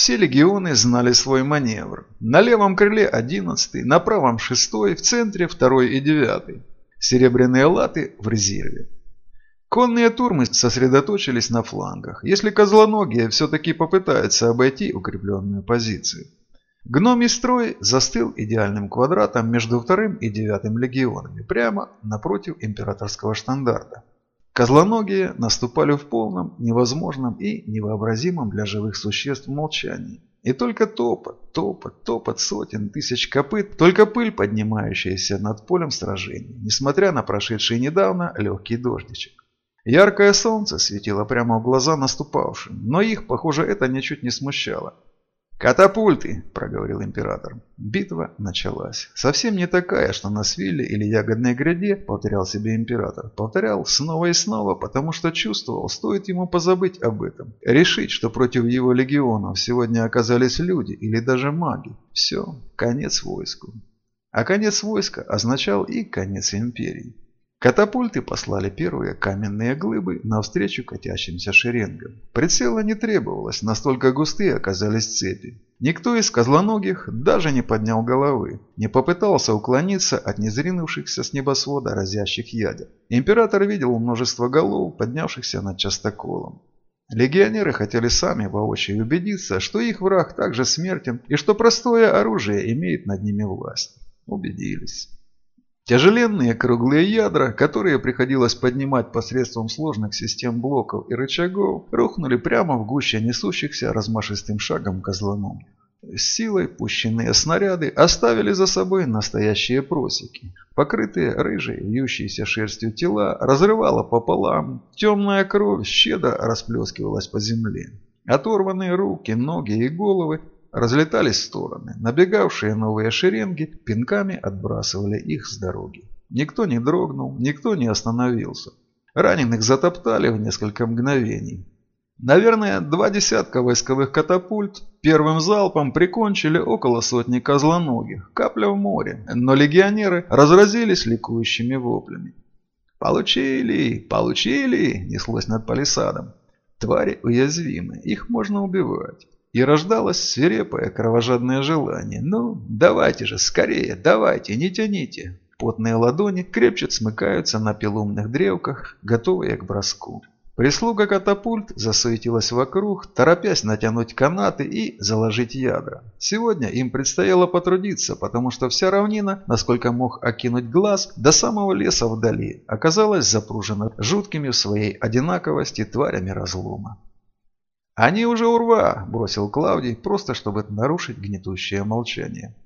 Все легионы знали свой маневр. На левом крыле 11 на правом 6 в центре 2 и 9 Серебряные латы в резерве. Конные турмы сосредоточились на флангах, если козлоногие все-таки попытаются обойти укрепленную позицию. Гномий строй застыл идеальным квадратом между вторым и девятым легионами, прямо напротив императорского штандарта. Козлоногие наступали в полном, невозможном и невообразимом для живых существ молчании. И только топот, топот, топот сотен тысяч копыт, только пыль, поднимающаяся над полем сражений, несмотря на прошедший недавно легкий дождичек. Яркое солнце светило прямо в глаза наступавшим, но их, похоже, это ничуть не смущало. «Катапульты!» – проговорил император. Битва началась. Совсем не такая, что на свиле или ягодной гряде, повторял себе император. Повторял снова и снова, потому что чувствовал, стоит ему позабыть об этом. Решить, что против его легионов сегодня оказались люди или даже маги. Все, конец войску. А конец войска означал и конец империи. Катапульты послали первые каменные глыбы навстречу катящимся шеренгам. Прицела не требовалось, настолько густые оказались цепи. Никто из козлоногих даже не поднял головы, не попытался уклониться от незринувшихся с небосвода разящих ядер. Император видел множество голов, поднявшихся над частоколом. Легионеры хотели сами воочию убедиться, что их враг также смертен и что простое оружие имеет над ними власть. Убедились. Тяжеленные круглые ядра, которые приходилось поднимать посредством сложных систем блоков и рычагов, рухнули прямо в гуще несущихся размашистым шагом козланом. С силой пущенные снаряды оставили за собой настоящие просеки. Покрытые рыжей, вьющейся шерстью тела разрывало пополам, темная кровь щедро расплескивалась по земле. Оторванные руки, ноги и головы разлетались в стороны. Набегавшие новые шеренги пинками отбрасывали их с дороги. Никто не дрогнул, никто не остановился. Раненых затоптали в несколько мгновений. Наверное, два десятка войсковых катапульт первым залпом прикончили около сотни козлоногих, капля в море, но легионеры разразились ликующими воплями. «Получили! Получили!» – неслось над палисадом. Твари уязвимы, их можно убивать. И рождалось свирепое кровожадное желание. «Ну, давайте же, скорее, давайте, не тяните!» Потные ладони крепче смыкаются на пилумных древках, готовые к броску. Прислуга катапульт засуетилась вокруг, торопясь натянуть канаты и заложить ядра. Сегодня им предстояло потрудиться, потому что вся равнина, насколько мог окинуть глаз, до самого леса вдали, оказалась запружена жуткими в своей одинаковости тварями разлома. «Они уже урва!» – бросил Клавдий, просто чтобы нарушить гнетущее молчание.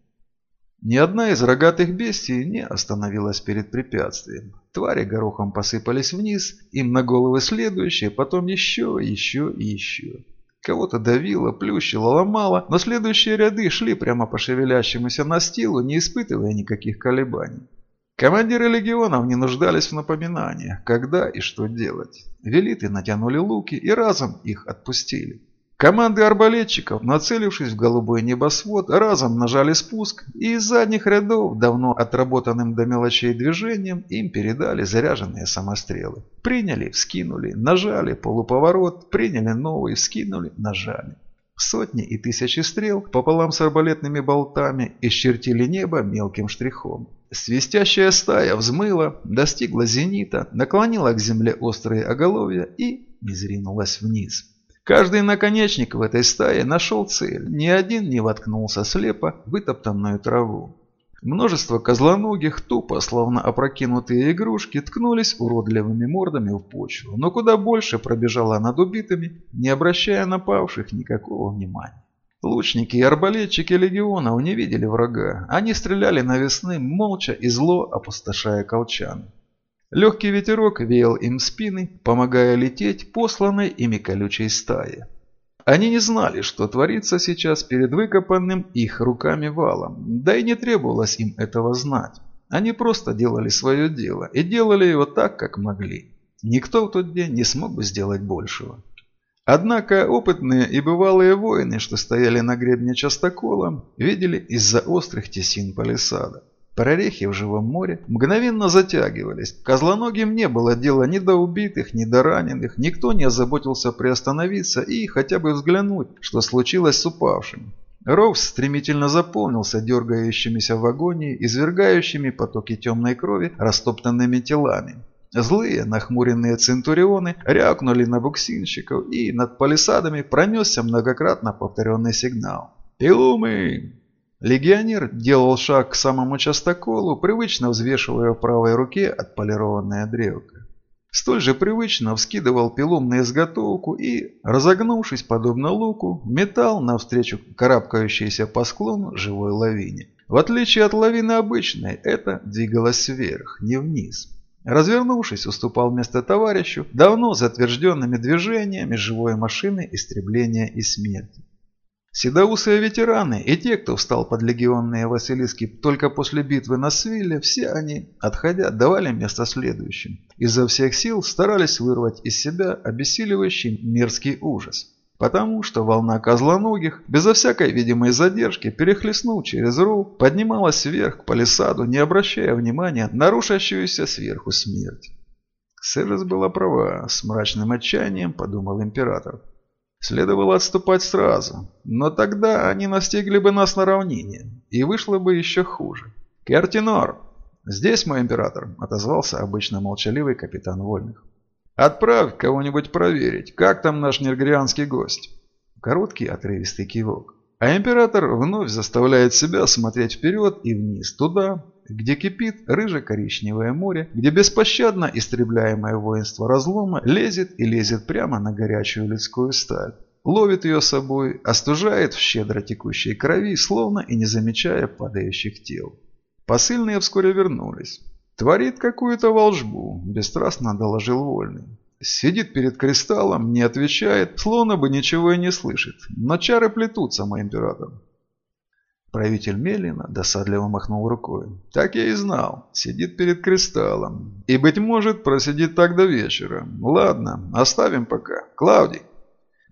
Ни одна из рогатых бестий не остановилась перед препятствием. Твари горохом посыпались вниз, им на головы следующие, потом еще, еще и еще. Кого-то давило, плющило, ломало, но следующие ряды шли прямо по шевелящемуся настилу, не испытывая никаких колебаний. Командиры легионов не нуждались в напоминаниях, когда и что делать. Велиты натянули луки и разом их отпустили. Команды арбалетчиков, нацелившись в голубой небосвод, разом нажали спуск, и из задних рядов, давно отработанным до мелочей движением, им передали заряженные самострелы. Приняли, вскинули, нажали, полуповорот, приняли новый, вскинули, нажали. Сотни и тысячи стрел пополам с арбалетными болтами исчертили небо мелким штрихом. Свистящая стая взмыла, достигла зенита, наклонила к земле острые оголовья и изринулась вниз. Каждый наконечник в этой стае нашел цель, ни один не воткнулся слепо в вытоптанную траву. Множество козлоногих, тупо, словно опрокинутые игрушки, ткнулись уродливыми мордами в почву, но куда больше пробежала над убитыми, не обращая напавших никакого внимания. Лучники и арбалетчики легионов не видели врага. Они стреляли на весны, молча и зло опустошая колчаны. Легкий ветерок веял им спины, помогая лететь посланной ими колючей стае. Они не знали, что творится сейчас перед выкопанным их руками валом, да и не требовалось им этого знать. Они просто делали свое дело и делали его так, как могли. Никто в тот день не смог бы сделать большего. Однако опытные и бывалые воины, что стояли на гребне частокола, видели из-за острых тесин палисада. Прорехи в живом море мгновенно затягивались. Козлоногим не было дела ни до убитых, ни до раненых. Никто не озаботился приостановиться и хотя бы взглянуть, что случилось с упавшим. Ров стремительно заполнился дергающимися в агонии, извергающими потоки темной крови, растоптанными телами. Злые, нахмуренные центурионы рякнули на буксинщиков, и над палисадами пронесся многократно повторенный сигнал. «Пилумы!» Легионер делал шаг к самому частоколу, привычно взвешивая в правой руке отполированная древко. Столь же привычно вскидывал пилум на изготовку и, разогнувшись подобно луку, метал навстречу карабкающейся по склону живой лавине. В отличие от лавины обычной, это двигалось вверх, не вниз. Развернувшись, уступал место товарищу давно затвержденными движениями живой машины истребления и смерти. Седоусые ветераны и те, кто встал под легионные Василиски только после битвы на Свилле, все они, отходя, давали место следующим. Изо всех сил старались вырвать из себя обессиливающий мерзкий ужас. Потому что волна козлоногих, безо всякой видимой задержки, перехлестнув через ров, поднималась вверх к палисаду, не обращая внимания на рушащуюся сверху смерть. Сержес была права, с мрачным отчаянием подумал император. Следовало отступать сразу, но тогда они настигли бы нас на равнине, и вышло бы еще хуже. «Кертинор!» «Здесь, мой император», — отозвался обычно молчаливый капитан Вольных. «Отправь кого-нибудь проверить, как там наш нергрианский гость». Короткий отрывистый кивок. А император вновь заставляет себя смотреть вперед и вниз, туда, где кипит рыже-коричневое море, где беспощадно истребляемое воинство разлома лезет и лезет прямо на горячую людскую сталь. Ловит ее собой, остужает в щедро текущей крови, словно и не замечая падающих тел. Посыльные вскоре вернулись. «Творит какую-то волжбу», – бесстрастно доложил Вольный. Сидит перед кристаллом, не отвечает, словно бы ничего и не слышит. Но чары плетутся, мой император. Правитель Мелина досадливо махнул рукой. «Так я и знал. Сидит перед кристаллом. И, быть может, просидит так до вечера. Ладно, оставим пока. Клавдий!»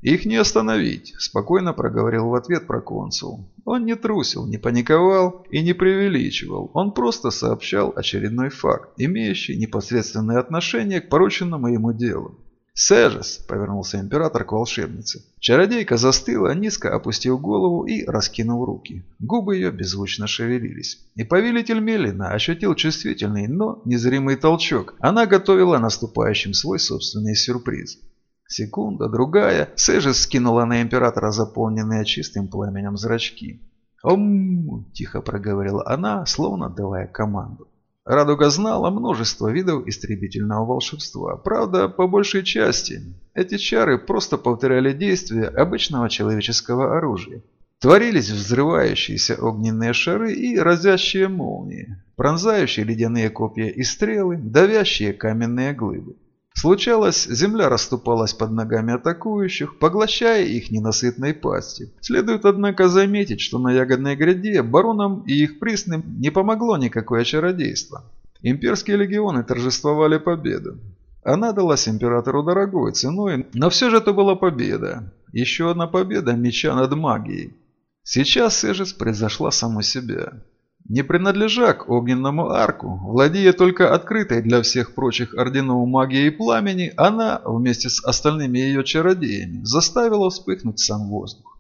«Их не остановить», – спокойно проговорил в ответ проконсул. Он не трусил, не паниковал и не преувеличивал. Он просто сообщал очередной факт, имеющий непосредственное отношение к порученному ему делу. «Сежес!» – повернулся император к волшебнице. Чародейка застыла, низко опустив голову и раскинув руки. Губы ее беззвучно шевелились. И повелитель Мелина ощутил чувствительный, но незримый толчок. Она готовила наступающим свой собственный сюрприз. Секунда, другая, Сежес скинула на императора заполненные чистым пламенем зрачки. «Ом!» – тихо проговорила она, словно давая команду. Радуга знала множество видов истребительного волшебства. Правда, по большей части, эти чары просто повторяли действия обычного человеческого оружия. Творились взрывающиеся огненные шары и разящие молнии, пронзающие ледяные копья и стрелы, давящие каменные глыбы. Случалось, земля расступалась под ногами атакующих, поглощая их ненасытной пастью. Следует, однако, заметить, что на ягодной гряде баронам и их присным не помогло никакое чародейство. Имперские легионы торжествовали победу. Она далась императору дорогой ценой, но все же это была победа. Еще одна победа меча над магией. Сейчас Сежес превзошла саму себя. Не принадлежа к огненному арку, владея только открытой для всех прочих орденов магии и пламени, она, вместе с остальными ее чародеями, заставила вспыхнуть сам воздух.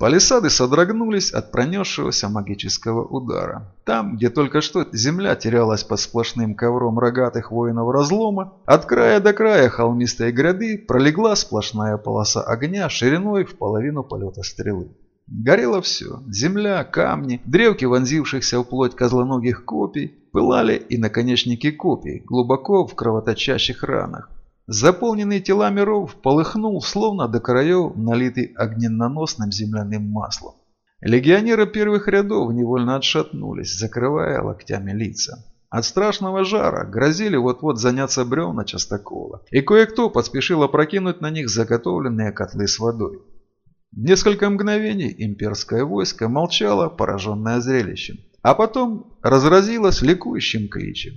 Палисады содрогнулись от пронесшегося магического удара. Там, где только что земля терялась под сплошным ковром рогатых воинов разлома, от края до края холмистой гряды пролегла сплошная полоса огня шириной в половину полета стрелы. Горело все. Земля, камни, древки вонзившихся вплоть козлоногих копий, пылали и наконечники копий, глубоко в кровоточащих ранах. Заполненный телами ров полыхнул, словно до краев, налитый огненноносным земляным маслом. Легионеры первых рядов невольно отшатнулись, закрывая локтями лица. От страшного жара грозили вот-вот заняться бревна частокола, и кое-кто поспешил опрокинуть на них заготовленные котлы с водой. Несколько мгновений имперское войско молчало, пораженное зрелищем, а потом разразилось ликующим кличем.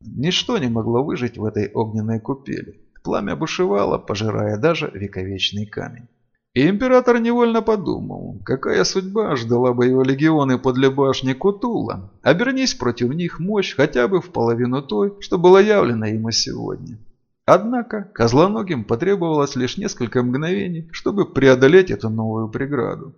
Ничто не могло выжить в этой огненной купели. Пламя бушевало, пожирая даже вековечный камень. И император невольно подумал, какая судьба ждала бы его легионы подле башни Кутула. Обернись против них мощь хотя бы в половину той, что была явлена ему сегодня. Однако козлоногим потребовалось лишь несколько мгновений, чтобы преодолеть эту новую преграду.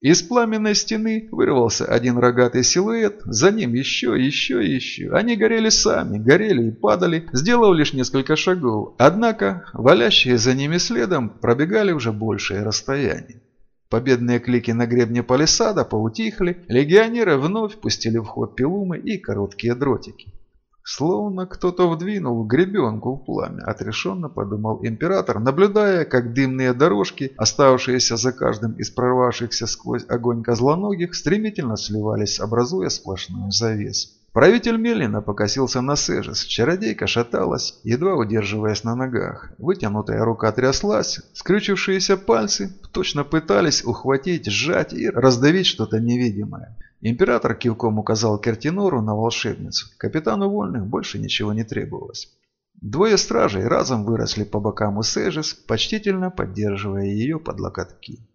Из пламенной стены вырвался один рогатый силуэт, за ним еще, еще еще. Они горели сами, горели и падали, сделав лишь несколько шагов. Однако, валящие за ними следом, пробегали уже большее расстояние. Победные клики на гребне палисада поутихли, легионеры вновь пустили в ход пилумы и короткие дротики. Словно кто-то вдвинул гребенку в пламя, отрешенно подумал император, наблюдая, как дымные дорожки, оставшиеся за каждым из прорвавшихся сквозь огонь козлоногих, стремительно сливались, образуя сплошную завесу. Правитель Мелина покосился на Сежес. Чародейка шаталась, едва удерживаясь на ногах. Вытянутая рука тряслась, скрючившиеся пальцы точно пытались ухватить, сжать и раздавить что-то невидимое. Император кивком указал Кертинору на волшебницу. Капитану Вольных больше ничего не требовалось. Двое стражей разом выросли по бокам у Сежис, почтительно поддерживая ее под локотки.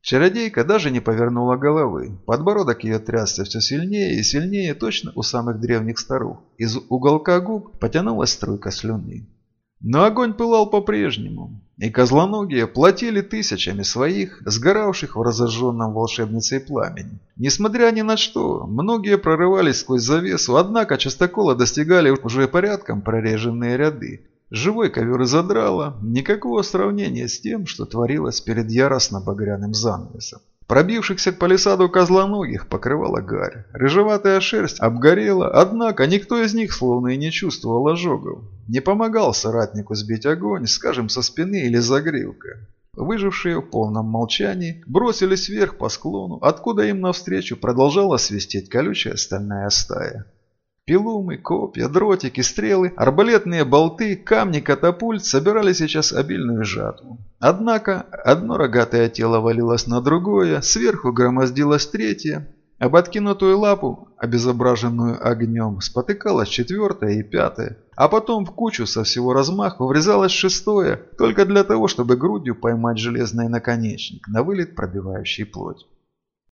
Чародейка даже не повернула головы. Подбородок ее трясся все сильнее и сильнее точно у самых древних старух. Из уголка губ потянулась струйка слюны. Но огонь пылал по-прежнему, и козлоногие платили тысячами своих, сгоравших в разожженном волшебницей пламени. Несмотря ни на что, многие прорывались сквозь завесу, однако частокола достигали уже порядком прореженные ряды. Живой ковер задрало, никакого сравнения с тем, что творилось перед яростно-багряным занавесом. Пробившихся к палисаду козлоногих покрывала гарь. Рыжеватая шерсть обгорела, однако никто из них словно и не чувствовал ожогов. Не помогал соратнику сбить огонь, скажем, со спины или загривка. Выжившие в полном молчании бросились вверх по склону, откуда им навстречу продолжала свистеть колючая стальная стая. Пилумы, копья, дротики, стрелы, арбалетные болты, камни, катапульт собирали сейчас обильную жатву. Однако одно рогатое тело валилось на другое, сверху громоздилось третье, об откинутую лапу, обезображенную огнем, спотыкалось четвертое и пятое, а потом в кучу со всего размаху врезалось шестое, только для того, чтобы грудью поймать железный наконечник, на вылет пробивающий плоть.